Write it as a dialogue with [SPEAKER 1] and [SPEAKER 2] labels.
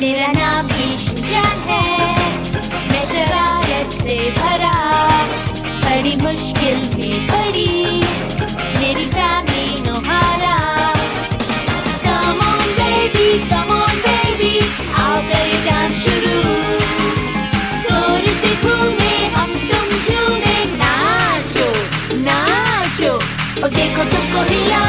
[SPEAKER 1] मेरा नाम ईशजान है। मैं शरारत से भरा, बड़ी मुश्किल में पड़ी मेरी family Nohara. Come on baby come on baby आओ करें डांस शुरू। ज़ोर से घूमे, हम तुम झूमे। नाचो नाचो, और देखो तुमको हिला